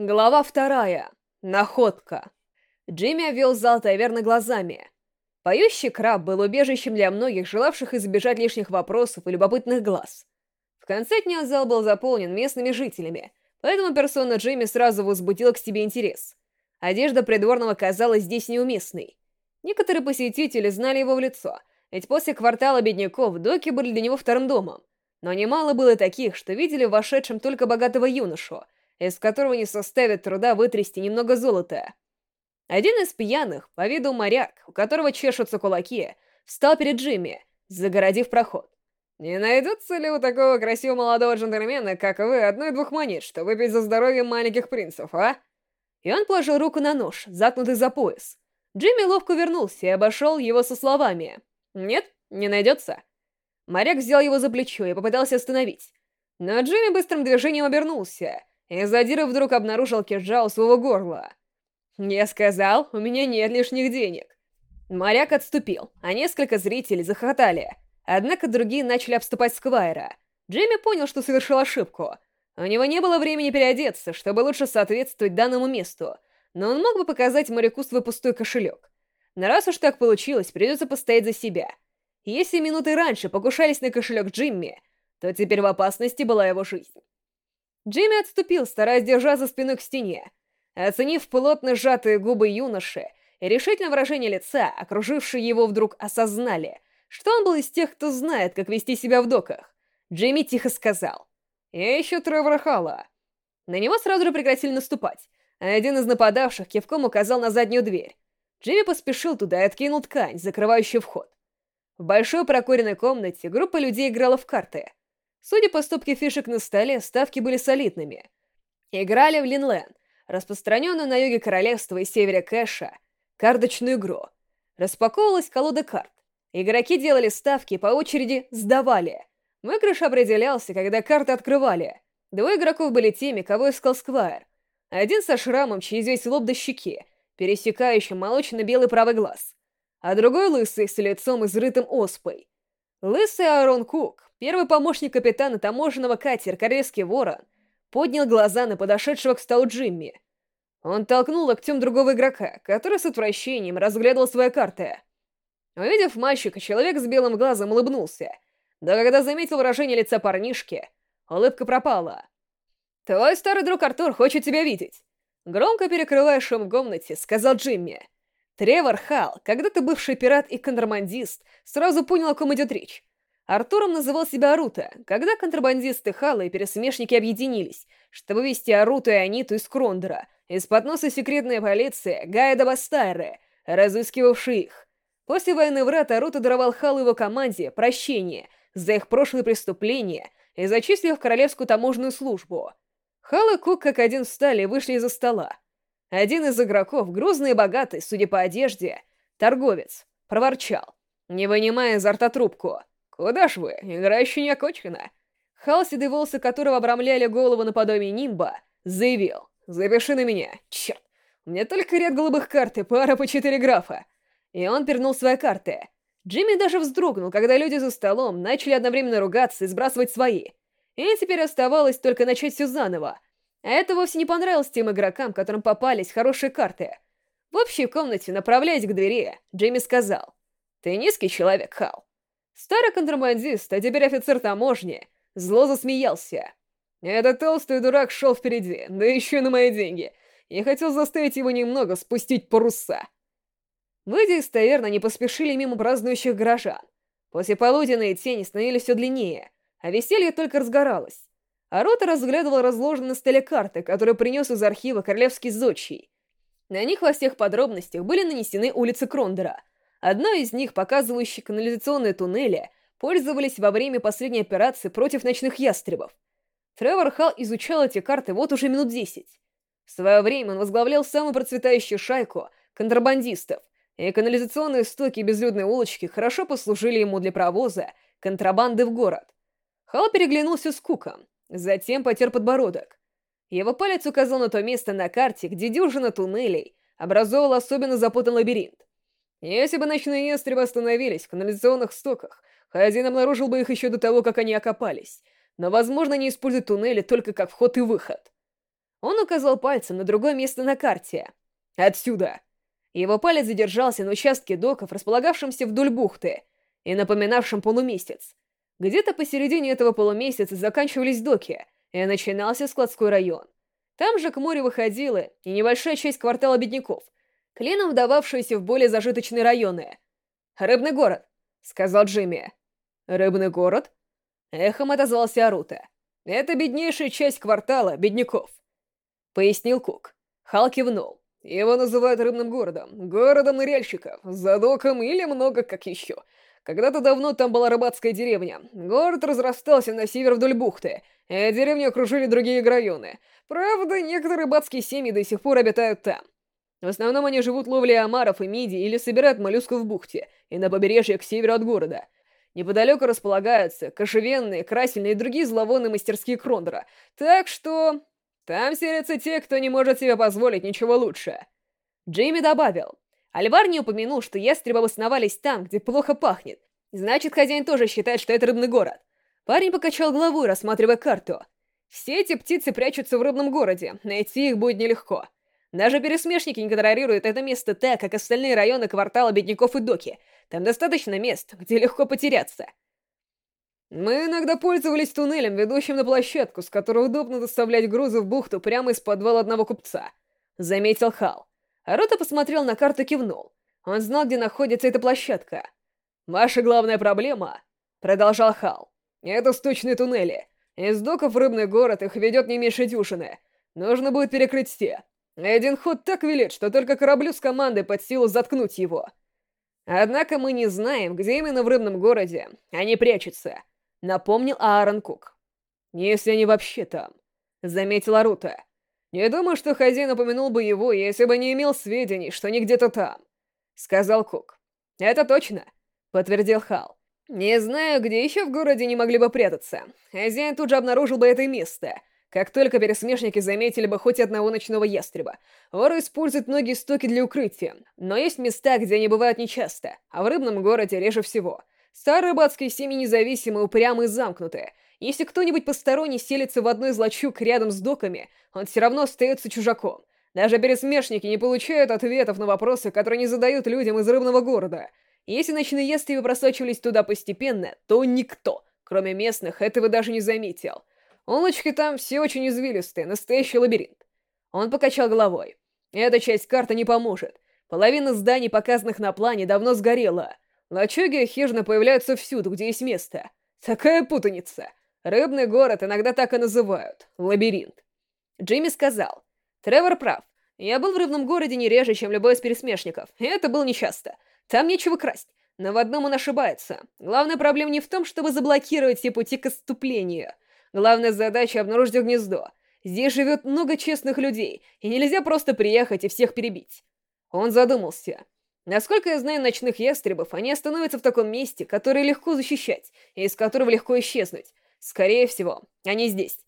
Глава вторая. Находка. Джимми обвел зал таверны глазами. Поющий краб был убежищем для многих, желавших избежать лишних вопросов и любопытных глаз. В конце дня зал был заполнен местными жителями, поэтому персона Джимми сразу возбудила к себе интерес. Одежда придворного казалась здесь неуместной. Некоторые посетители знали его в лицо, ведь после квартала бедняков доки были для него вторым домом. Но немало было таких, что видели в вошедшем только богатого юношу — из которого не составит труда вытрясти немного золота. Один из пьяных, по виду моряк, у которого чешутся кулаки, встал перед Джимми, загородив проход. «Не найдется ли у такого красивого молодого джентльмена, как вы, одной-двух монет, чтобы выпить за здоровье маленьких принцев, а?» И он положил руку на нож, заткнутый за пояс. Джимми ловко вернулся и обошел его со словами. «Нет, не найдется». Моряк взял его за плечо и попытался остановить. Но Джимми быстрым движением обернулся и задира вдруг обнаружил кинжал у своего горла. «Я сказал, у меня нет лишних денег». Моряк отступил, а несколько зрителей захохотали. Однако другие начали обступать Сквайра. Джейми понял, что совершил ошибку. У него не было времени переодеться, чтобы лучше соответствовать данному месту, но он мог бы показать моряку свой пустой кошелек. Но раз уж так получилось, придется постоять за себя. Если минуты раньше покушались на кошелек Джимми, то теперь в опасности была его жизнь. Джимми отступил, стараясь держать за спиной к стене. Оценив плотно сжатые губы юноши и решительное выражение лица, окружившие его вдруг осознали, что он был из тех, кто знает, как вести себя в доках. Джимми тихо сказал. «Я ищу Тревора Халла». На него сразу же прекратили наступать, а один из нападавших кивком указал на заднюю дверь. Джимми поспешил туда и откинул ткань, закрывающую вход. В большой прокуренной комнате группа людей играла в карты — Судя по стопке фишек на столе, ставки были солидными. Играли в Линлен, распространенную на юге королевства и севере Кэша, карточную игру. Распаковывалась колода карт. Игроки делали ставки и по очереди сдавали. Выигрыш определялся, когда карты открывали. Двое игроков были теми, кого искал Сквайр. Один со шрамом через весь лоб до щеки, пересекающим молочно-белый правый глаз, а другой лысый с лицом изрытым оспой. Лысый Аарон Кук Первый помощник капитана таможенного катера «Корейский ворон» поднял глаза на подошедшего к столу Джимми. Он толкнул локтем другого игрока, который с отвращением разглядывал свои карты. Увидев мальчика, человек с белым глазом улыбнулся. Да когда заметил выражение лица парнишки, улыбка пропала. «Твой старый друг Артур хочет тебя видеть!» Громко перекрывая шум в комнате, сказал Джимми. Тревор Халл, когда-то бывший пират и контрабандист, сразу понял, о ком идет речь. Артуром называл себя Арута, когда контрабандисты Хала и пересмешники объединились, чтобы вести Аруту и Аниту из Крондера, из-под носа секретная полиция Гайда Бастайры, разыскивавший их. После войны врат Арута даровал Халу его команде прощение за их прошлые преступления и зачислил в Королевскую таможенную службу. Хал и Кук как один встали и вышли из-за стола. Один из игроков, грузный и богатый, судя по одежде, торговец, проворчал, не вынимая изо рта трубку — «Куда ж вы? Игра еще не окончена!» Хал, седые волосы которого обрамляли голову наподобие нимба, заявил. «Запиши на меня. Черт! У меня только ряд голубых карт и пара по четыре графа!» И он пернул свои карты. Джимми даже вздрогнул, когда люди за столом начали одновременно ругаться и сбрасывать свои. И теперь оставалось только начать все заново. А это вовсе не понравилось тем игрокам, которым попались хорошие карты. В общей комнате, направляясь к двери, Джимми сказал. «Ты низкий человек, Хал. Старый контрабандист, а теперь офицер таможни, зло засмеялся. Этот толстый дурак шел впереди, да еще на мои деньги. Я хотел заставить его немного спустить паруса. Выйдя из таверны, они поспешили мимо празднующих горожан. После полуденные тени становились все длиннее, а веселье только разгоралось. А рота разглядывал разложенные на столе карты, которые принес из архива королевский зодчий. На них во всех подробностях были нанесены улицы Крондера, Одна из них, показывающая канализационные туннели, пользовались во время последней операции против ночных ястребов. Тревор Халл изучал эти карты вот уже минут десять. В свое время он возглавлял самую процветающую шайку контрабандистов, и канализационные стоки и безлюдные улочки хорошо послужили ему для провоза контрабанды в город. Халл переглянулся с Куком, затем потер подбородок. Его палец указал на то место на карте, где дюжина туннелей образовал особенно запутанный лабиринт. Если бы ночные ястребы остановились в канализационных стоках, хозяин обнаружил бы их еще до того, как они окопались, но, возможно, они используют туннели только как вход и выход. Он указал пальцем на другое место на карте. «Отсюда!» Его палец задержался на участке доков, располагавшемся вдоль бухты, и напоминавшем полумесяц. Где-то посередине этого полумесяца заканчивались доки, и начинался складской район. Там же к морю выходила и небольшая часть квартала бедняков, клином вдававшаяся в более зажиточные районы. «Рыбный город», — сказал Джимми. «Рыбный город?» Эхом отозвался Арута. «Это беднейшая часть квартала бедняков», — пояснил Кук. Хал кивнул. Его называют рыбным городом, городом ныряльщиков, задоком или много как еще. Когда-то давно там была рыбацкая деревня. Город разрастался на север вдоль бухты, а деревню окружили другие районы. Правда, некоторые рыбацкие семьи до сих пор обитают там. В основном они живут ловлей омаров и мидий или собирают моллюсков в бухте и на побережье к северу от города. Неподалеку располагаются кошевенные, красильные и другие зловонные мастерские Крондора. Так что... Там селятся те, кто не может себе позволить ничего лучше. Джейми добавил. Альвар не упомянул, что ястребы обосновались там, где плохо пахнет. Значит, хозяин тоже считает, что это рыбный город. Парень покачал головой, рассматривая карту. Все эти птицы прячутся в рыбном городе, найти их будет нелегко. Даже пересмешники не контролируют это место так, как остальные районы квартала бедняков и доки. Там достаточно мест, где легко потеряться. Мы иногда пользовались туннелем, ведущим на площадку, с которой удобно доставлять грузы в бухту прямо из подвала одного купца. Заметил Хал. Рота посмотрел на карту и кивнул. Он знал, где находится эта площадка. «Ваша главная проблема», — продолжал Хал, — «это сточные туннели. Из доков рыбный город их ведет не меньше дюшины. Нужно будет перекрыть все. Один ход так велик, что только кораблю с командой под силу заткнуть его. Однако мы не знаем, где именно в рыбном городе они прячутся. — напомнил Аарон Кук. «Если они вообще там», — заметила Рута. «Не думаю, что хозяин упомянул бы его, если бы не имел сведений, что они где-то там», — сказал Кук. «Это точно», — подтвердил Хал. «Не знаю, где еще в городе не могли бы прятаться. Хозяин тут же обнаружил бы это место, как только пересмешники заметили бы хоть одного ночного ястреба. Воры используют многие стоки для укрытия, но есть места, где они бывают нечасто, а в рыбном городе реже всего — Старые рыбацкие семьи независимые, упрямые и замкнутые. Если кто-нибудь посторонний селится в одной из лачуг рядом с доками, он все равно остается чужаком. Даже пересмешники не получают ответов на вопросы, которые не задают людям из рыбного города. Если ночные ястребы просачивались туда постепенно, то никто, кроме местных, этого даже не заметил. Улочки там все очень извилистые, настоящий лабиринт. Он покачал головой. Эта часть карты не поможет. Половина зданий, показанных на плане, давно сгорела — Лачуги хижины появляются всюду, где есть место. Такая путаница. Рыбный город иногда так и называют. Лабиринт. Джимми сказал. Тревор прав. Я был в рыбном городе не реже, чем любой из пересмешников. И это было нечасто. Там нечего красть. Но в одном он ошибается. Главная проблема не в том, чтобы заблокировать все пути к отступлению. Главная задача — обнаружить гнездо. Здесь живет много честных людей, и нельзя просто приехать и всех перебить. Он задумался. Насколько я знаю ночных ястребов, они остановятся в таком месте, которое легко защищать, и из которого легко исчезнуть. Скорее всего, они здесь.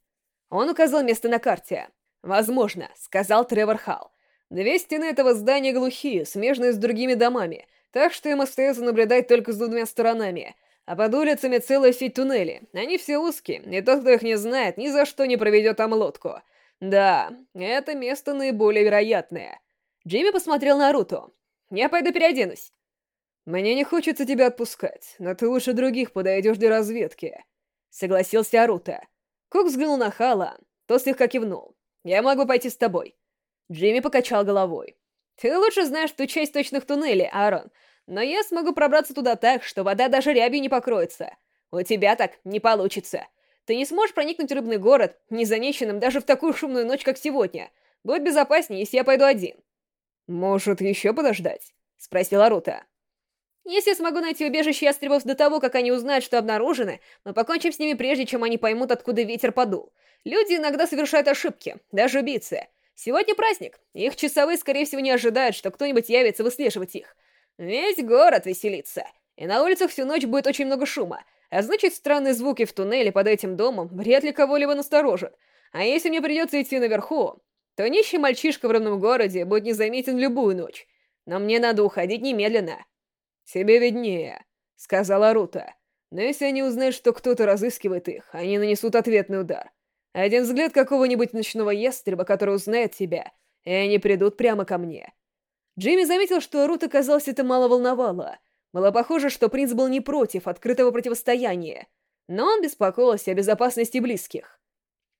Он указал место на карте. «Возможно», — сказал Тревор Халл. «Две стены этого здания глухие, смежные с другими домами, так что им остается наблюдать только с двумя сторонами. А под улицами целая сеть туннелей. Они все узкие, и тот, кто их не знает, ни за что не проведет там лодку. Да, это место наиболее вероятное». Джимми посмотрел на Руту. Я пойду переоденусь. Мне не хочется тебя отпускать, но ты лучше других подойдешь для разведки. Согласился Арута. Кук взглянул на Хала, тот слегка кивнул. Я могу пойти с тобой. Джимми покачал головой. Ты лучше знаешь ту часть точных туннелей, Аарон, но я смогу пробраться туда так, что вода даже рябью не покроется. У тебя так не получится. Ты не сможешь проникнуть в рыбный город, незамеченным даже в такую шумную ночь, как сегодня. Будет безопаснее, если я пойду один. «Может, еще подождать?» — спросила Рута. «Если смогу найти убежище ястребов до того, как они узнают, что обнаружены, мы покончим с ними прежде, чем они поймут, откуда ветер подул. Люди иногда совершают ошибки, даже убийцы. Сегодня праздник, их часовые, скорее всего, не ожидают, что кто-нибудь явится выслеживать их. Весь город веселится, и на улицах всю ночь будет очень много шума, а значит, странные звуки в туннеле под этим домом вряд ли кого-либо насторожат. А если мне придется идти наверху, то нищий мальчишка в родном городе будет незаметен любую ночь. Но мне надо уходить немедленно. «Тебе виднее», — сказала Рута. «Но если они узнают, что кто-то разыскивает их, они нанесут ответный удар. Один взгляд какого-нибудь ночного ястреба, который узнает тебя, и они придут прямо ко мне. Джимми заметил, что Рут оказалось это мало волновало. Было похоже, что принц был не против открытого противостояния, но он беспокоился о безопасности близких.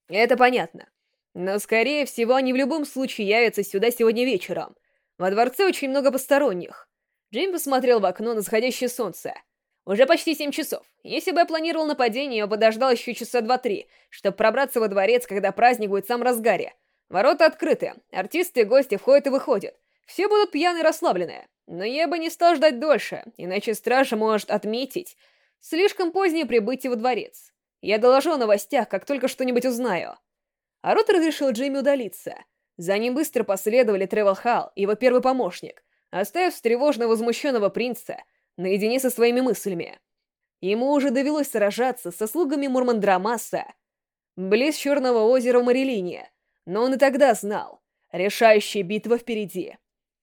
Это понятно. Но, скорее всего, они в любом случае явятся сюда сегодня вечером. Во дворце очень много посторонних. Джейм посмотрел в окно на заходящее солнце. Уже почти семь часов. Если бы я планировал нападение, я подождал еще часа два-три, чтобы пробраться во дворец, когда праздник будет в самом разгаре. Ворота открыты, артисты и гости входят и выходят. Все будут пьяны и расслабленные. Но я бы не стал ждать дольше, иначе стража может отметить слишком позднее прибытие во дворец. Я доложу о новостях, как только что-нибудь узнаю. А Рот разрешил Джейми удалиться. За ним быстро последовали Тревел Халл и его первый помощник, оставив встревоженно возмущенного принца наедине со своими мыслями. Ему уже довелось сражаться со слугами Мурмандрамаса близ Черного озера в Марилине, но он и тогда знал, решающая битва впереди.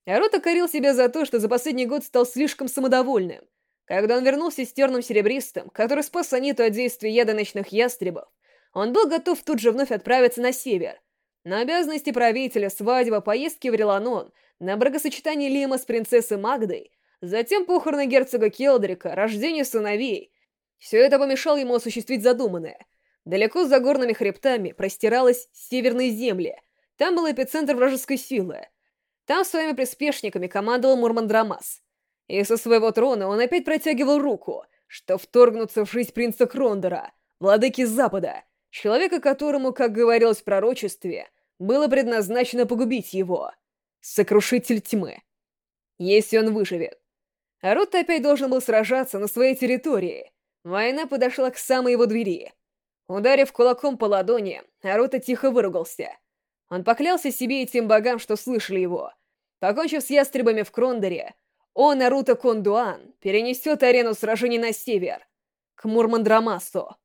Арот окорил себя за то, что за последний год стал слишком самодовольным. Когда он вернулся с терным серебристым, который спас Аниту от действия яда ночных ястребов, он был готов тут же вновь отправиться на север. На обязанности правителя, свадьба, поездки в Реланон, на бракосочетание Лима с принцессой Магдой, затем похороны герцога Келдрика, рождение сыновей. Все это помешало ему осуществить задуманное. Далеко за горными хребтами простиралась северные земли. Там был эпицентр вражеской силы. Там своими приспешниками командовал Мурмандрамас. И со своего трона он опять протягивал руку, что вторгнуться в жизнь принца Крондора, владыки Запада, человека которому, как говорилось в пророчестве, было предназначено погубить его. Сокрушитель тьмы. Если он выживет. А Ротта опять должен был сражаться на своей территории. Война подошла к самой его двери. Ударив кулаком по ладони, Арута тихо выругался. Он поклялся себе и тем богам, что слышали его. Покончив с ястребами в Крондоре, он, Наруто Кондуан, перенесет арену сражений на север, к Мурмандрамасу.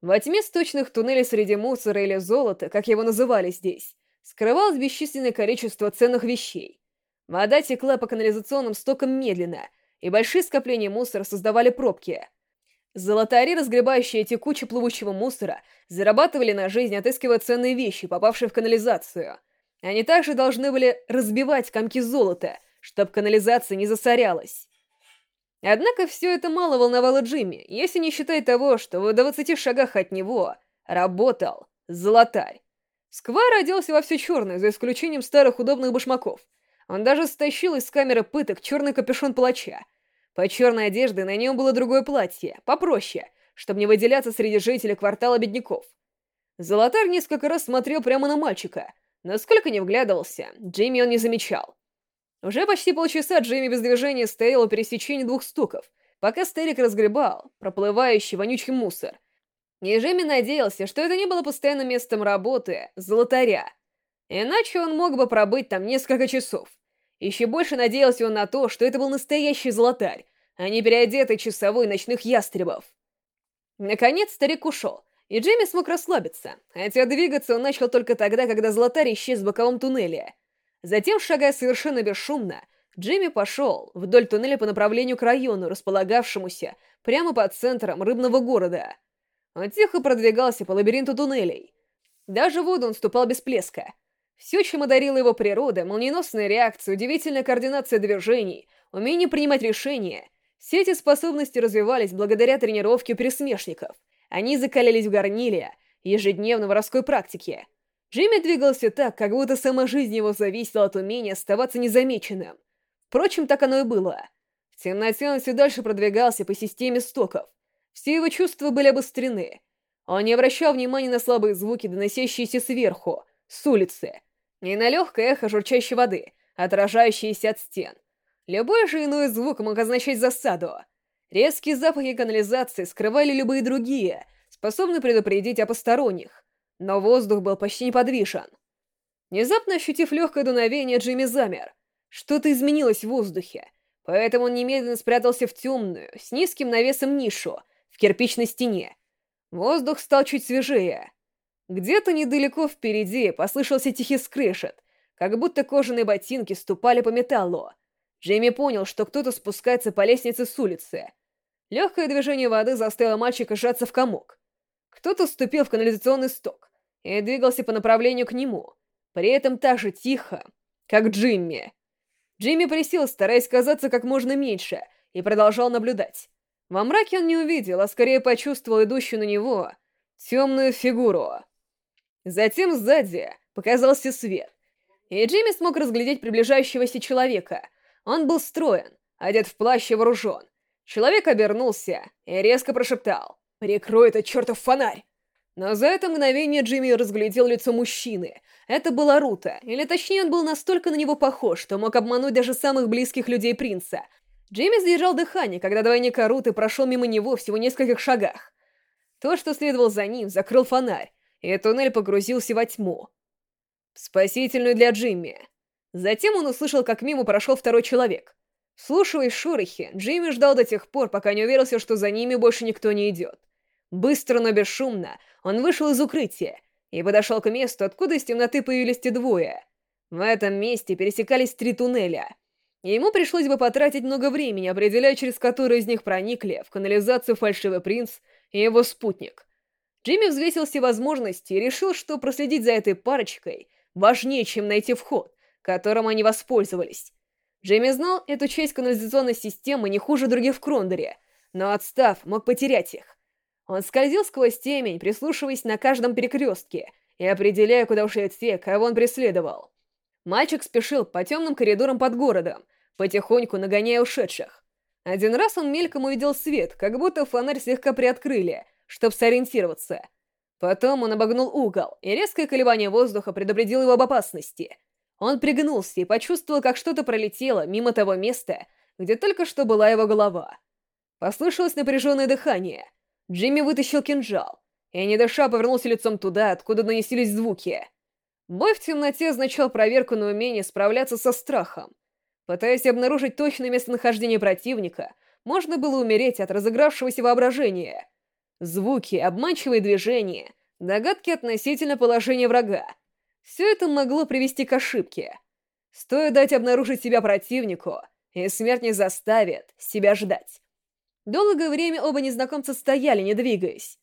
Во тьме сточных туннелей среди мусора или золота, как его называли здесь, скрывалось бесчисленное количество ценных вещей. Вода текла по канализационным стокам медленно, и большие скопления мусора создавали пробки. Золотари, разгребающие эти кучи плывущего мусора, зарабатывали на жизнь, отыскивая ценные вещи, попавшие в канализацию. Они также должны были разбивать комки золота, чтобы канализация не засорялась. Однако все это мало волновало Джимми, если не считать того, что в 20 шагах от него работал золотарь. Сквар оделся во все черное, за исключением старых удобных башмаков. Он даже стащил из камеры пыток черный капюшон палача. По черной одежде на нем было другое платье, попроще, чтобы не выделяться среди жителей квартала бедняков. Золотарь несколько раз смотрел прямо на мальчика. Насколько не вглядывался, Джимми он не замечал. Уже почти полчаса Джейми без движения стоял у пересечения двух стуков, пока старик разгребал проплывающий вонючий мусор. И Джейми надеялся, что это не было постоянным местом работы золотаря. Иначе он мог бы пробыть там несколько часов. Еще больше надеялся он на то, что это был настоящий золотарь, а не переодетый часовой ночных ястребов. Наконец старик ушел, и Джейми смог расслабиться, хотя двигаться он начал только тогда, когда золотарь исчез в боковом туннеле — Затем, шагая совершенно бесшумно, Джимми пошел вдоль туннеля по направлению к району, располагавшемуся прямо под центром рыбного города. Он тихо продвигался по лабиринту туннелей. Даже в воду он ступал без плеска. Все, чем одарила его природа, молниеносная реакция, удивительная координация движений, умение принимать решения, все эти способности развивались благодаря тренировке пересмешников. Они закалялись в горниле, ежедневно воровской практике. Джимми двигался так, как будто сама жизнь его зависела от умения оставаться незамеченным. Впрочем, так оно и было. В темноте он все дальше продвигался по системе стоков. Все его чувства были обострены. Он не обращал внимания на слабые звуки, доносящиеся сверху, с улицы, и на легкое эхо журчащей воды, отражающееся от стен. Любой же иной звук мог означать засаду. Резкие запахи канализации скрывали любые другие, способные предупредить о посторонних но воздух был почти неподвижен. Внезапно ощутив легкое дуновение, Джимми замер. Что-то изменилось в воздухе, поэтому он немедленно спрятался в темную, с низким навесом нишу, в кирпичной стене. Воздух стал чуть свежее. Где-то недалеко впереди послышался тихий скрежет, как будто кожаные ботинки ступали по металлу. Джейми понял, что кто-то спускается по лестнице с улицы. Легкое движение воды заставило мальчика сжаться в комок. Кто-то ступил в канализационный сток и двигался по направлению к нему, при этом так же тихо, как Джимми. Джимми присел, стараясь казаться как можно меньше, и продолжал наблюдать. Во мраке он не увидел, а скорее почувствовал идущую на него темную фигуру. Затем сзади показался свет, и Джимми смог разглядеть приближающегося человека. Он был строен, одет в плащ и вооружен. Человек обернулся и резко прошептал «Прикрой этот чертов фонарь!» Но за это мгновение Джимми разглядел лицо мужчины. Это был Арута, или точнее он был настолько на него похож, что мог обмануть даже самых близких людей принца. Джимми задержал дыхание, когда двойник Аруты прошел мимо него всего в нескольких шагах. То, что следовал за ним, закрыл фонарь, и туннель погрузился во тьму. Спасительную для Джимми. Затем он услышал, как мимо прошел второй человек. Слушаясь шорохи, Джимми ждал до тех пор, пока не уверился, что за ними больше никто не идет. Быстро, но бесшумно он вышел из укрытия и подошел к месту, откуда из темноты появились те двое. В этом месте пересекались три туннеля. ему пришлось бы потратить много времени, определяя, через которые из них проникли в канализацию фальшивый принц и его спутник. Джимми взвесил все возможности и решил, что проследить за этой парочкой важнее, чем найти вход, которым они воспользовались. Джимми знал эту часть канализационной системы не хуже других в Крондоре, но отстав, мог потерять их. Он скользил сквозь темень, прислушиваясь на каждом перекрестке и определяя, куда ушли те, кого он преследовал. Мальчик спешил по темным коридорам под городом, потихоньку нагоняя ушедших. Один раз он мельком увидел свет, как будто фонарь слегка приоткрыли, чтобы сориентироваться. Потом он обогнул угол, и резкое колебание воздуха предупредило его об опасности. Он пригнулся и почувствовал, как что-то пролетело мимо того места, где только что была его голова. Послышалось напряженное дыхание — Джимми вытащил кинжал, и, не дыша, повернулся лицом туда, откуда доносились звуки. Бой в темноте означал проверку на умение справляться со страхом. Пытаясь обнаружить точное местонахождение противника, можно было умереть от разыгравшегося воображения. Звуки, обманчивые движения, догадки относительно положения врага. Все это могло привести к ошибке. Стоит дать обнаружить себя противнику, и смерть не заставит себя ждать. Долгое время оба незнакомца стояли, не двигаясь.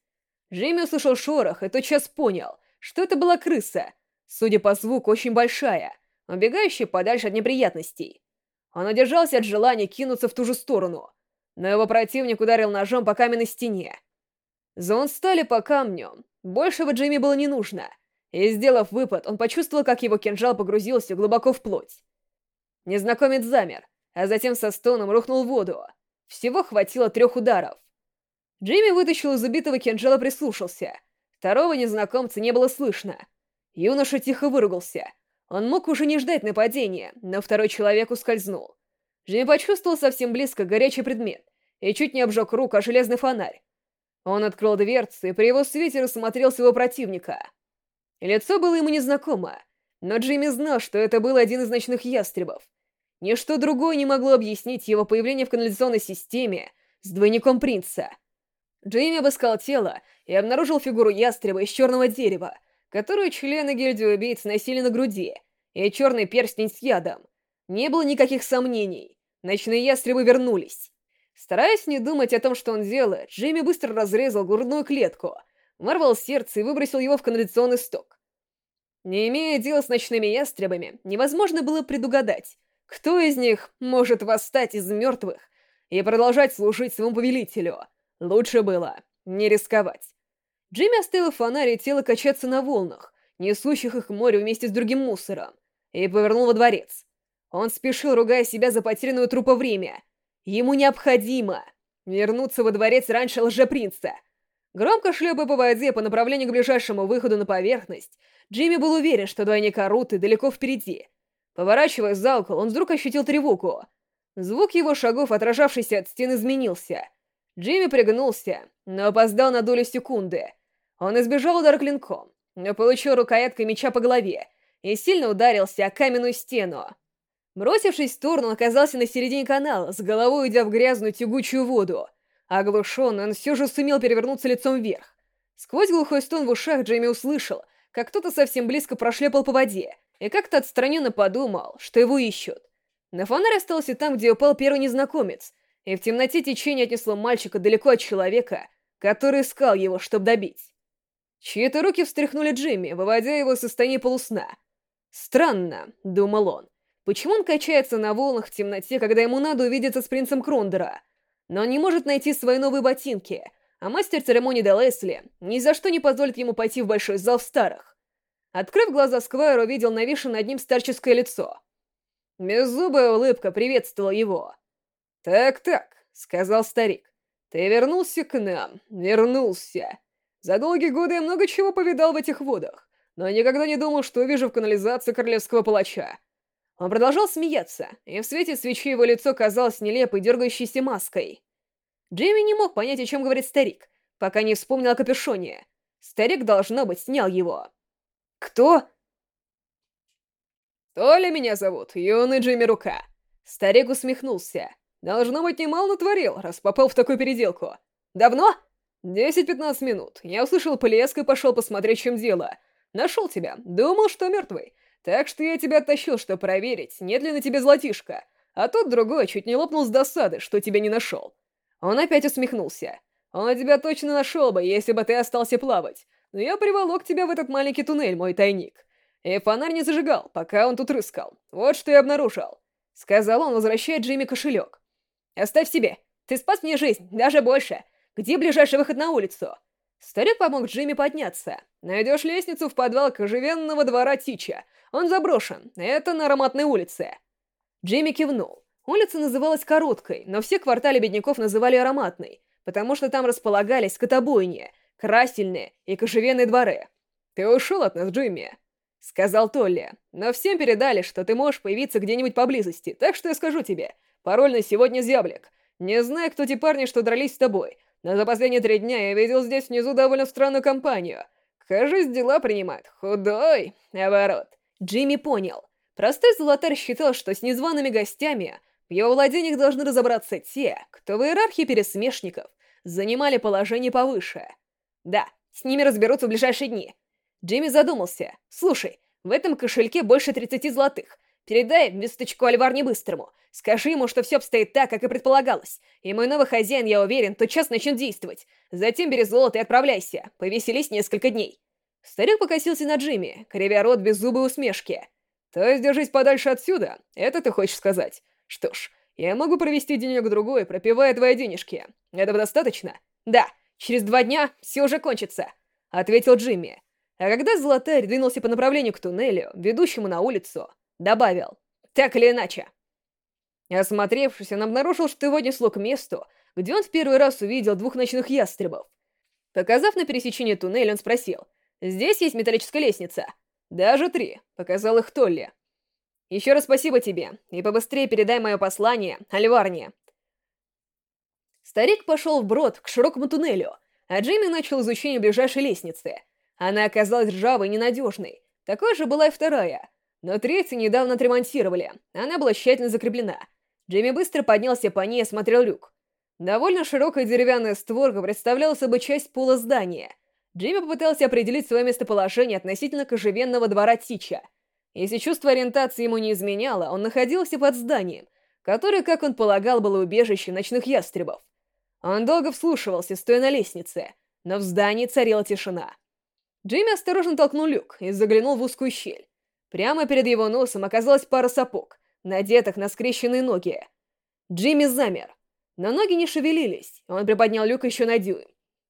Джимми услышал шорох и тотчас понял, что это была крыса, судя по звуку, очень большая, убегающая подальше от неприятностей. Он удержался от желания кинуться в ту же сторону, но его противник ударил ножом по каменной стене. Зон стали по камню, большего Джимми было не нужно, и, сделав выпад, он почувствовал, как его кинжал погрузился глубоко в плоть. Незнакомец замер, а затем со стоном рухнул в воду. Всего хватило трех ударов. Джимми вытащил из убитого кинжала прислушался. Второго незнакомца не было слышно. Юноша тихо выругался. Он мог уже не ждать нападения, но второй человек ускользнул. Джимми почувствовал совсем близко горячий предмет и чуть не обжег руку о железный фонарь. Он открыл дверцу и при его свете рассмотрел своего противника. Лицо было ему незнакомо, но Джимми знал, что это был один из ночных ястребов, Ничто другое не могло объяснить его появление в канализационной системе с двойником принца. Джейми обыскал тело и обнаружил фигуру ястреба из черного дерева, которую члены гильдии убийц носили на груди, и черный перстень с ядом. Не было никаких сомнений. Ночные ястребы вернулись. Стараясь не думать о том, что он делает, Джейми быстро разрезал грудную клетку, ворвал сердце и выбросил его в канализационный сток. Не имея дела с ночными ястребами, невозможно было предугадать, кто из них может восстать из мертвых и продолжать служить своему повелителю? Лучше было не рисковать. Джимми оставил фонарь и тело качаться на волнах, несущих их к морю вместе с другим мусором, и повернул во дворец. Он спешил, ругая себя за потерянную трупа время. Ему необходимо вернуться во дворец раньше лжепринца. Громко шлепая по воде по направлению к ближайшему выходу на поверхность, Джимми был уверен, что двойник Аруты далеко впереди — Поворачиваясь за угол, он вдруг ощутил тревогу. Звук его шагов, отражавшийся от стен, изменился. Джимми пригнулся, но опоздал на долю секунды. Он избежал удара клинком, но получил рукояткой меча по голове и сильно ударился о каменную стену. Бросившись в сторону, он оказался на середине канала, с головой уйдя в грязную тягучую воду. Оглушенный, он все же сумел перевернуться лицом вверх. Сквозь глухой стон в ушах Джейми услышал, как кто-то совсем близко прошлепал по воде, и как-то отстраненно подумал, что его ищут. На фонарь остался там, где упал первый незнакомец, и в темноте течение отнесло мальчика далеко от человека, который искал его, чтобы добить. Чьи-то руки встряхнули Джимми, выводя его из состояния полусна. «Странно», — думал он. «Почему он качается на волнах в темноте, когда ему надо увидеться с принцем Крондера? Но он не может найти свои новые ботинки, а мастер церемонии Де Лесли ни за что не позволит ему пойти в большой зал в старых. Открыв глаза, Сквайр увидел нависшее над ним старческое лицо. Беззубая улыбка приветствовала его. «Так-так», — сказал старик, — «ты вернулся к нам, вернулся. За долгие годы я много чего повидал в этих водах, но никогда не думал, что увижу в канализации королевского палача». Он продолжал смеяться, и в свете свечи его лицо казалось нелепой, дергающейся маской. Джейми не мог понять, о чем говорит старик, пока не вспомнил о капюшоне. Старик, должно быть, снял его. «Кто?» «Толя меня зовут, юный Джимми Рука». Старик усмехнулся. «Должно быть, немало натворил, раз попал в такую переделку. Давно?» «Десять-пятнадцать минут. Я услышал плеск и пошел посмотреть, чем дело. Нашел тебя. Думал, что мертвый. Так что я тебя оттащил, чтобы проверить, нет ли на тебе золотишка. А тот другой чуть не лопнул с досады, что тебя не нашел». Он опять усмехнулся. «Он тебя точно нашел бы, если бы ты остался плавать. Но я приволок тебя в этот маленький туннель, мой тайник. И фонарь не зажигал, пока он тут рыскал. Вот что я обнаружил. Сказал он, возвращая Джимми кошелек. Оставь себе. Ты спас мне жизнь, даже больше. Где ближайший выход на улицу? Старик помог Джимми подняться. Найдешь лестницу в подвал кожевенного двора Тича. Он заброшен. Это на ароматной улице. Джимми кивнул. Улица называлась Короткой, но все кварталы бедняков называли Ароматной, потому что там располагались скотобойни, красильные и кожевенные дворы. «Ты ушел от нас, Джимми», — сказал Толли. «Но всем передали, что ты можешь появиться где-нибудь поблизости, так что я скажу тебе. Пароль на сегодня Зяблик. Не знаю, кто те парни, что дрались с тобой, но за последние три дня я видел здесь внизу довольно странную компанию. Кажись, дела принимают. Худой, наоборот». Джимми понял. Простой золотарь считал, что с незваными гостями в его владениях должны разобраться те, кто в иерархии пересмешников занимали положение повыше. Да, с ними разберутся в ближайшие дни. Джимми задумался. Слушай, в этом кошельке больше 30 золотых. Передай весточку Альварне быстрому. Скажи ему, что все обстоит так, как и предполагалось. И мой новый хозяин, я уверен, тотчас начнет действовать. Затем бери золото и отправляйся. Повеселись несколько дней. Старик покосился на Джимми, кривя рот без зубы усмешки. То есть держись подальше отсюда? Это ты хочешь сказать? Что ж, я могу провести денек-другой, пропивая твои денежки. Этого достаточно? Да. «Через два дня все уже кончится», — ответил Джимми. А когда Золотарь двинулся по направлению к туннелю, ведущему на улицу, добавил «Так или иначе». Осмотревшись, он обнаружил, что его несло к месту, где он в первый раз увидел двух ночных ястребов. Показав на пересечении туннеля, он спросил, «Здесь есть металлическая лестница?» «Даже три», — показал их Толли. «Еще раз спасибо тебе, и побыстрее передай мое послание Альварне. Старик пошел вброд к широкому туннелю, а Джимми начал изучение ближайшей лестницы. Она оказалась ржавой и ненадежной. Такой же была и вторая. Но третью недавно отремонтировали. Она была тщательно закреплена. Джимми быстро поднялся по ней и осмотрел люк. Довольно широкая деревянная створка представляла собой часть пола здания. Джимми попытался определить свое местоположение относительно кожевенного двора Тича. Если чувство ориентации ему не изменяло, он находился под зданием, которое, как он полагал, было убежищем ночных ястребов. Он долго вслушивался, стоя на лестнице, но в здании царила тишина. Джимми осторожно толкнул люк и заглянул в узкую щель. Прямо перед его носом оказалась пара сапог, надетых на скрещенные ноги. Джимми замер, но ноги не шевелились, он приподнял люк еще на дюйм.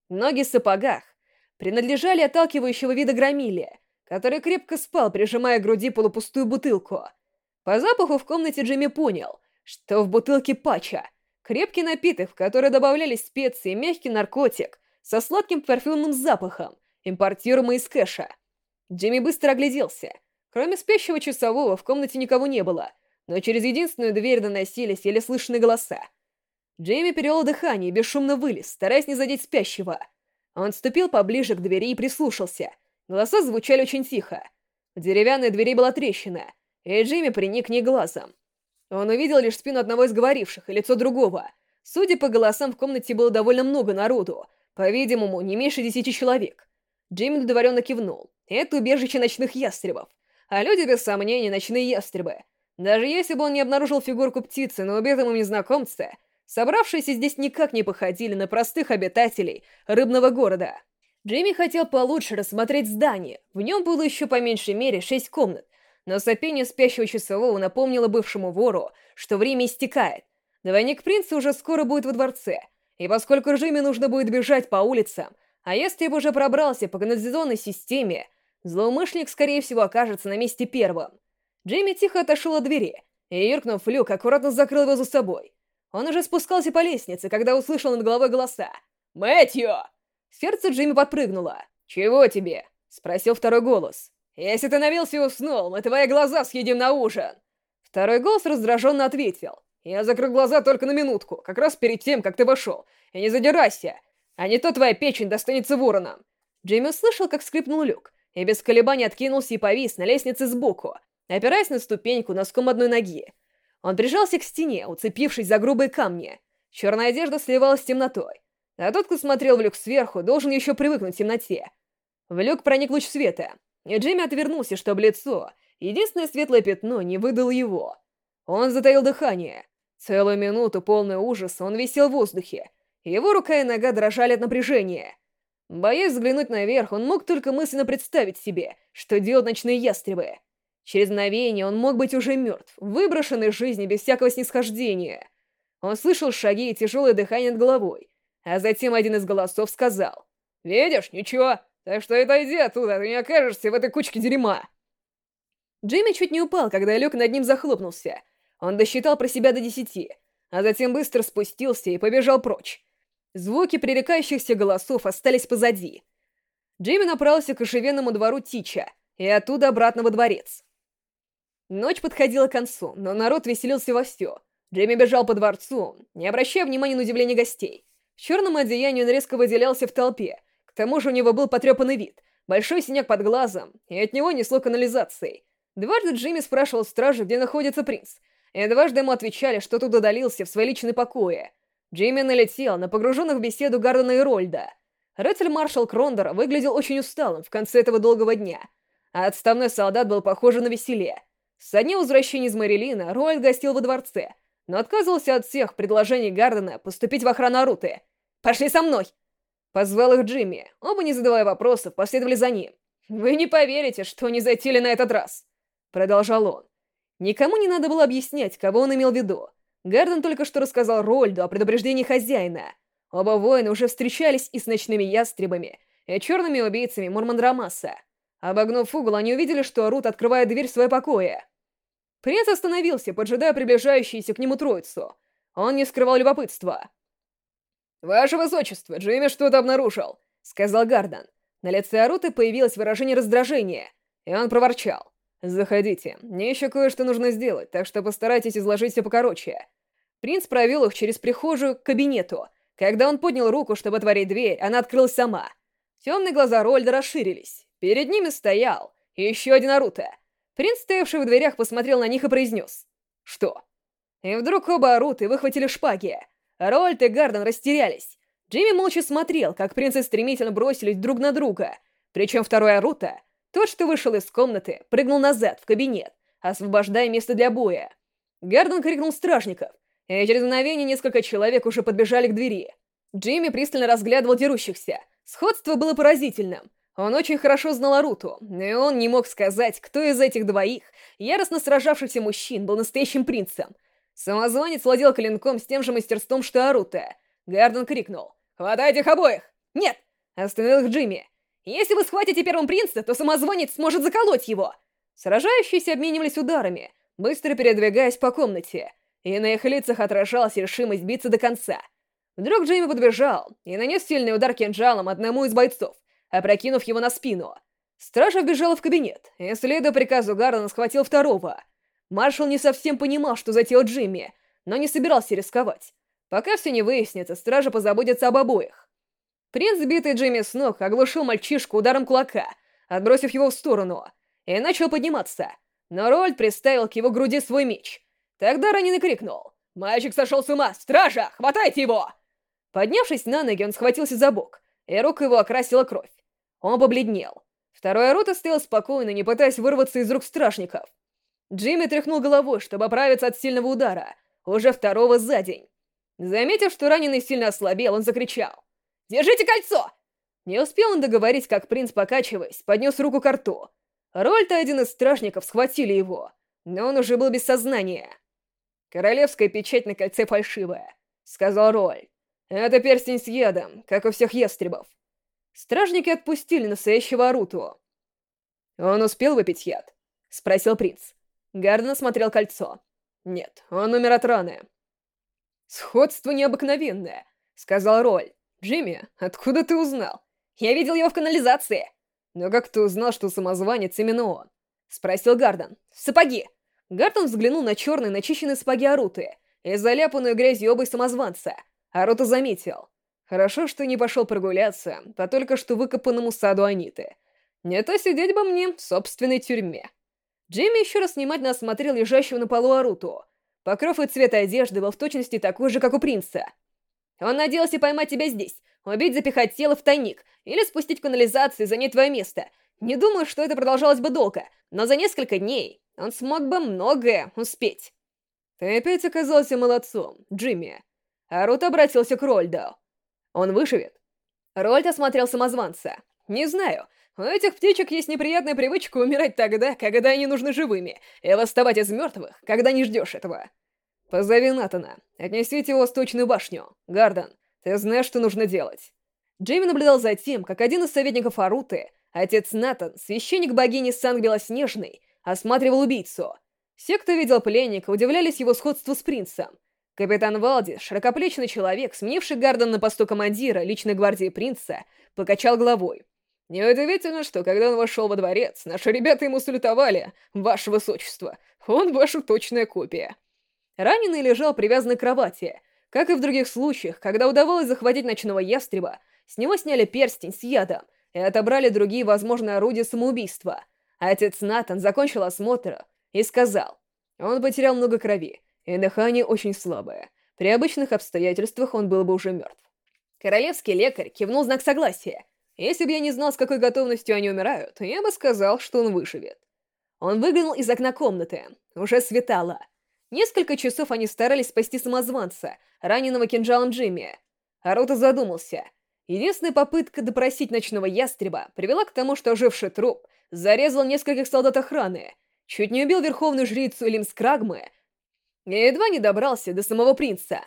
Ноги в сапогах принадлежали отталкивающего вида громиле, который крепко спал, прижимая к груди полупустую бутылку. По запаху в комнате Джимми понял, что в бутылке пача — Крепкий напиток, в который добавлялись специи, мягкий наркотик, со сладким парфюмным запахом, импортируемый из кэша. Джимми быстро огляделся. Кроме спящего часового, в комнате никого не было, но через единственную дверь доносились еле слышные голоса. Джейми перевел дыхание и бесшумно вылез, стараясь не задеть спящего. Он ступил поближе к двери и прислушался. Голоса звучали очень тихо. В деревянной двери была трещина, и Джимми приник к ней глазом. Он увидел лишь спину одного из говоривших и лицо другого. Судя по голосам, в комнате было довольно много народу. По-видимому, не меньше десяти человек. Джимми удовлетворенно кивнул. Это убежище ночных ястребов. А люди, без сомнения, ночные ястребы. Даже если бы он не обнаружил фигурку птицы на убитом им незнакомце, собравшиеся здесь никак не походили на простых обитателей рыбного города. Джимми хотел получше рассмотреть здание. В нем было еще по меньшей мере шесть комнат, но сопение спящего часового напомнило бывшему вору, что время истекает. Двойник принца уже скоро будет во дворце, и поскольку Джимми нужно будет бежать по улицам, а если бы уже пробрался по канализационной системе, злоумышленник, скорее всего, окажется на месте первым. Джимми тихо отошел от двери, и, юркнув в люк, аккуратно закрыл его за собой. Он уже спускался по лестнице, когда услышал над головой голоса. «Мэтью!» Сердце Джимми подпрыгнуло. «Чего тебе?» — спросил второй голос. «Если ты навелся и уснул, мы твои глаза съедим на ужин!» Второй голос раздраженно ответил. «Я закрыл глаза только на минутку, как раз перед тем, как ты вошел. И не задирайся, а не то твоя печень достанется воронам!» Джимми услышал, как скрипнул люк, и без колебаний откинулся и повис на лестнице сбоку, опираясь на ступеньку носком одной ноги. Он прижался к стене, уцепившись за грубые камни. Черная одежда сливалась с темнотой. А тот, кто смотрел в люк сверху, должен еще привыкнуть к темноте. В люк проник луч света, и Джимми отвернулся, чтобы лицо, единственное светлое пятно, не выдало его. Он затаил дыхание. Целую минуту, полный ужаса, он висел в воздухе. Его рука и нога дрожали от напряжения. Боясь взглянуть наверх, он мог только мысленно представить себе, что делают ночные ястребы. Через мгновение он мог быть уже мертв, выброшен из жизни без всякого снисхождения. Он слышал шаги и тяжелое дыхание над головой, а затем один из голосов сказал. «Видишь, ничего, так что отойди оттуда, ты не окажешься в этой кучке дерьма». Джимми чуть не упал, когда люк над ним захлопнулся. Он досчитал про себя до десяти, а затем быстро спустился и побежал прочь. Звуки пререкающихся голосов остались позади. Джимми направился к оживенному двору Тича и оттуда обратно во дворец. Ночь подходила к концу, но народ веселился вовсю. Джимми бежал по дворцу, не обращая внимания на удивление гостей. В черном одеянии он резко выделялся в толпе. К тому же у него был потрепанный вид, большой синяк под глазом, и от него несло канализацией. Дважды Джимми спрашивал стражи, где находится принц, и дважды ему отвечали, что тут удалился в свои личные покои. Джимми налетел на погруженных в беседу Гардена и Рольда. Рыцарь-маршал Крондор выглядел очень усталым в конце этого долгого дня, а отставной солдат был похож на веселье. Со дня возвращения из Марилина Рольд гостил во дворце, но отказывался от всех предложений Гардена поступить в охрану Аруты. Пошли со мной!» Позвал их Джимми. Оба, не задавая вопросов, последовали за ним. «Вы не поверите, что они затеяли на этот раз!» Продолжал он. Никому не надо было объяснять, кого он имел в виду. Гарден только что рассказал Рольду о предупреждении хозяина. Оба воина уже встречались и с ночными ястребами, и черными убийцами Мурмандрамаса. Обогнув угол, они увидели, что Арут открывает дверь в свое покое. Принц остановился, поджидая приближающуюся к нему троицу. Он не скрывал любопытства. «Ваше высочество, Джимми что-то обнаружил», — сказал Гарден. На лице Аруты появилось выражение раздражения, и он проворчал. «Заходите, мне еще кое-что нужно сделать, так что постарайтесь изложить все покороче». Принц провел их через прихожую к кабинету. Когда он поднял руку, чтобы отворить дверь, она открылась сама. Темные глаза Рольда расширились. Перед ними стоял еще один Арута. Принц, стоявший в дверях, посмотрел на них и произнес. «Что?» И вдруг оба Аруты выхватили шпаги. Рольд и Гарден растерялись. Джимми молча смотрел, как принцы стремительно бросились друг на друга. Причем второй Арута, тот, что вышел из комнаты, прыгнул назад, в кабинет, освобождая место для боя. Гарден крикнул стражников, и через мгновение несколько человек уже подбежали к двери. Джимми пристально разглядывал дерущихся. Сходство было поразительным. Он очень хорошо знал Аруту, но он не мог сказать, кто из этих двоих, яростно сражавшихся мужчин, был настоящим принцем — Самозванец владел клинком с тем же мастерством, что Арута. Гарден крикнул. «Хватайте их обоих!» «Нет!» — остановил их Джимми. «Если вы схватите первым принца, то самозванец сможет заколоть его!» Сражающиеся обменивались ударами, быстро передвигаясь по комнате, и на их лицах отражалась решимость биться до конца. Вдруг Джейми подбежал и нанес сильный удар кинжалом одному из бойцов, опрокинув его на спину. Стража вбежала в кабинет, и, следуя приказу Гардена, схватил второго — Маршал не совсем понимал, что затеял Джимми, но не собирался рисковать. Пока все не выяснится, стража позаботится об обоих. Принц, сбитый Джимми с ног, оглушил мальчишку ударом кулака, отбросив его в сторону, и начал подниматься. Но Рольд приставил к его груди свой меч. Тогда раненый крикнул. «Мальчик сошел с ума! Стража! Хватайте его!» Поднявшись на ноги, он схватился за бок, и рука его окрасила кровь. Он побледнел. Второй рота стоял спокойно, не пытаясь вырваться из рук стражников. Джимми тряхнул головой, чтобы оправиться от сильного удара, уже второго за день. Заметив, что раненый сильно ослабел, он закричал. «Держите кольцо!» Не успел он договорить, как принц, покачиваясь, поднес руку к рту. Рольд и один из стражников схватили его, но он уже был без сознания. «Королевская печать на кольце фальшивая», — сказал Роль. «Это перстень с ядом, как у всех ястребов». Стражники отпустили настоящего Аруту. «Он успел выпить яд?» — спросил принц. Гарден осмотрел кольцо. «Нет, он умер от раны». «Сходство необыкновенное», — сказал Роль. «Джимми, откуда ты узнал?» «Я видел его в канализации». «Но как ты узнал, что самозванец именно он?» — спросил Гарден. «Сапоги!» Гартон взглянул на черные начищенные сапоги Аруты и заляпанную грязью обувь самозванца. Арута заметил. Хорошо, что не пошел прогуляться по только что выкопанному саду Аниты. Не то сидеть бы мне в собственной тюрьме. Джимми еще раз внимательно осмотрел лежащего на полу Аруту. Покров и цвет одежды был в точности такой же, как у принца. Он надеялся поймать тебя здесь, убить, запихать тело в тайник, или спустить канализацию и занять твое место. Не думаю, что это продолжалось бы долго, но за несколько дней он смог бы многое успеть. Ты опять оказался молодцом, Джимми. А Рут обратился к Рольду. Он выживет? Рольд осмотрел самозванца. Не знаю. У этих птичек есть неприятная привычка умирать тогда, когда они нужны живыми, и восставать из мертвых, когда не ждешь этого. Позови Натана. Отнесите его в сточную башню. Гарден, ты знаешь, что нужно делать. Джейми наблюдал за тем, как один из советников Аруты, отец Натан, священник богини Сан Белоснежный, осматривал убийцу. Все, кто видел пленника, удивлялись его сходству с принцем. Капитан Валди, широкоплечный человек, сменивший Гарден на посту командира личной гвардии принца, покачал головой. Неудивительно, что когда он вошел во дворец, наши ребята ему салютовали, ваше высочество. Он ваша точная копия. Раненый лежал привязанный к кровати. Как и в других случаях, когда удавалось захватить ночного ястреба, с него сняли перстень с ядом и отобрали другие возможные орудия самоубийства — Отец Натан закончил осмотр и сказал, он потерял много крови, и дыхание очень слабое. При обычных обстоятельствах он был бы уже мертв. Королевский лекарь кивнул знак согласия. Если бы я не знал, с какой готовностью они умирают, я бы сказал, что он выживет. Он выглянул из окна комнаты. Уже светало. Несколько часов они старались спасти самозванца, раненого кинжалом Джимми. Арута задумался. Единственная попытка допросить ночного ястреба привела к тому, что оживший труп зарезал нескольких солдат охраны, чуть не убил верховную жрицу Элимскрагмы и едва не добрался до самого принца.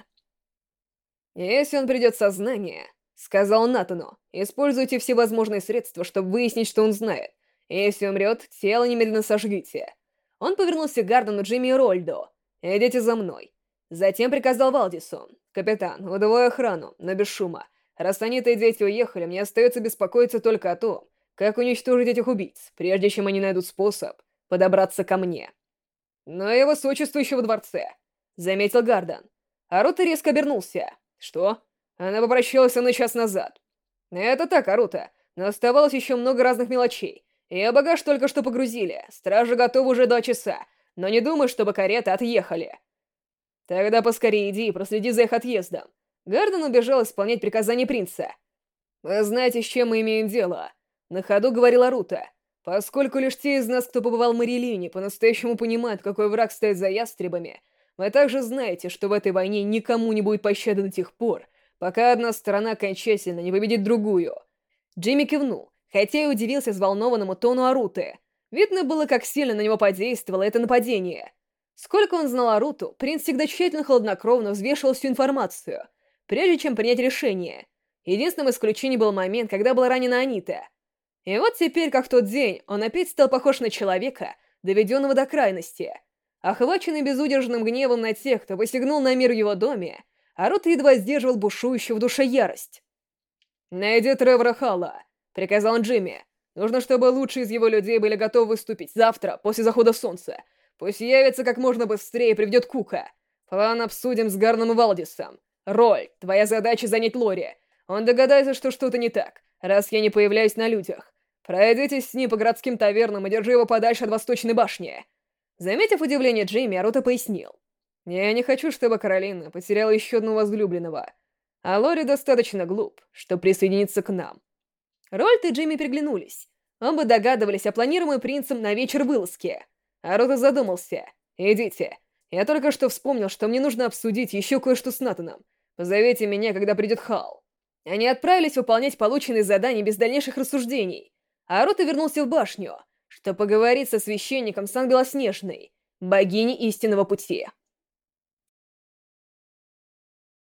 «Если он придет в сознание», — сказал Натану, — «используйте все возможные средства, чтобы выяснить, что он знает. Если умрет, тело немедленно сожгите». Он повернулся к Гардену Джимми и Рольду. «Идите за мной». Затем приказал Валдису. «Капитан, удвой охрану, но без шума. Раз они-то и дети уехали, мне остается беспокоиться только о том, как уничтожить этих убийц, прежде чем они найдут способ подобраться ко мне? Но его высочество еще во дворце, — заметил Гардан. Арута резко обернулся. Что? Она попрощалась со мной час назад. Это так, Арута, но оставалось еще много разных мелочей. Я багаж только что погрузили, стражи готовы уже два часа, но не думаю, чтобы кареты отъехали. Тогда поскорее иди и проследи за их отъездом. Гарден убежал исполнять приказания принца. Вы знаете, с чем мы имеем дело. На ходу говорила Рута. Поскольку лишь те из нас, кто побывал в Марилине, по-настоящему понимают, какой враг стоит за ястребами, вы также знаете, что в этой войне никому не будет пощады до тех пор, пока одна сторона окончательно не победит другую. Джимми кивнул, хотя и удивился взволнованному тону Аруты. Видно было, как сильно на него подействовало это нападение. Сколько он знал Аруту, принц всегда тщательно хладнокровно взвешивал всю информацию, прежде чем принять решение. Единственным исключением был момент, когда была ранена Анита — и вот теперь, как в тот день, он опять стал похож на человека, доведенного до крайности. Охваченный безудержным гневом на тех, кто посягнул на мир в его доме, Арут едва сдерживал бушующую в душе ярость. «Найди Тревора Халла», — приказал он Джимми. «Нужно, чтобы лучшие из его людей были готовы выступить завтра, после захода солнца. Пусть явится как можно быстрее и приведет Кука. План обсудим с Гарном и Валдисом. Роль, твоя задача занять Лори. Он догадается, что что-то не так, раз я не появляюсь на людях. Пройдитесь с ним по городским тавернам и держи его подальше от Восточной башни. Заметив удивление Джейми, Арута пояснил. Я не хочу, чтобы Каролина потеряла еще одного возлюбленного. А Лори достаточно глуп, чтобы присоединиться к нам. Рольт и Джимми переглянулись. Оба догадывались о планируемой принцем на вечер вылазки. Арута задумался. «Идите. Я только что вспомнил, что мне нужно обсудить еще кое-что с Натаном. Позовите меня, когда придет Хал». Они отправились выполнять полученные задания без дальнейших рассуждений, а Рота вернулся в башню, чтобы поговорить со священником Сан Белоснежной, богиней истинного пути.